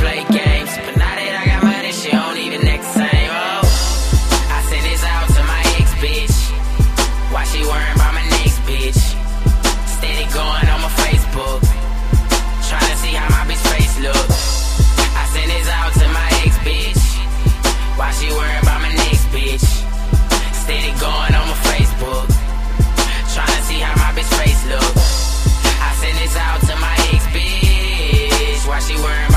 play games. But now that I got money, she don't even act the same. Oh, I sent this out to my ex bitch. Why she worrying about my next bitch? Steady going on my Facebook. Trying to see how my bitch face look. I sent this out to my ex bitch. Why she worrying about my next bitch? Steady going on my Facebook. Trying to see how my bitch face look. I sent this out to my ex bitch. Why she worrying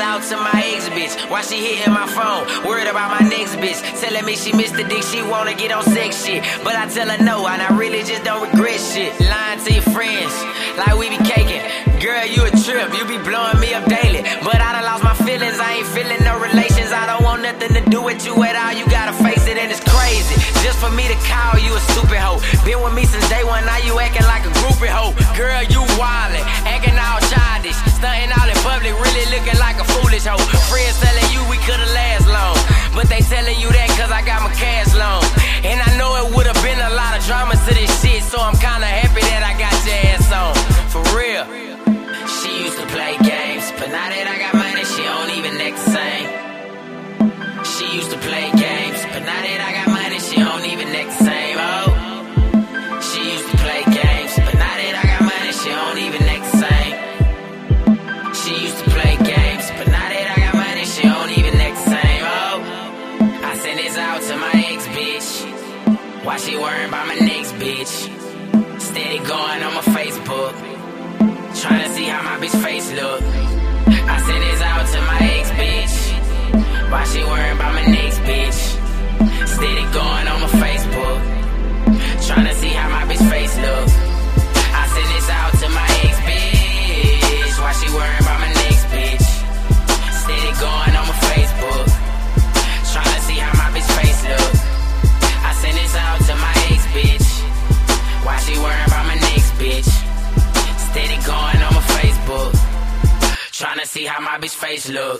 out to my ex bitch. Why she hitting my phone? Worried about my next bitch. Telling me she missed the dick, she wanna get on sex shit. But I tell her no, and I really just don't regret shit. Lying to your friends, like we be caking. Girl, you a trip, you be blowing me up daily. But I done lost my feelings, I ain't feeling no relations. I don't want nothing to do with you at all, you gotta face it, and it's crazy. Just for me to call you a stupid hoe. Been with me since day one, now you acting like a groupie hoe. Girl, you wildin', to this shit, so I'm kinda Why she worrying about my next bitch? Steady going on my Facebook. Tryna see how my bitch face look. I send this out to my ex bitch. Why she worrying about my next bitch? See how my bitch face look.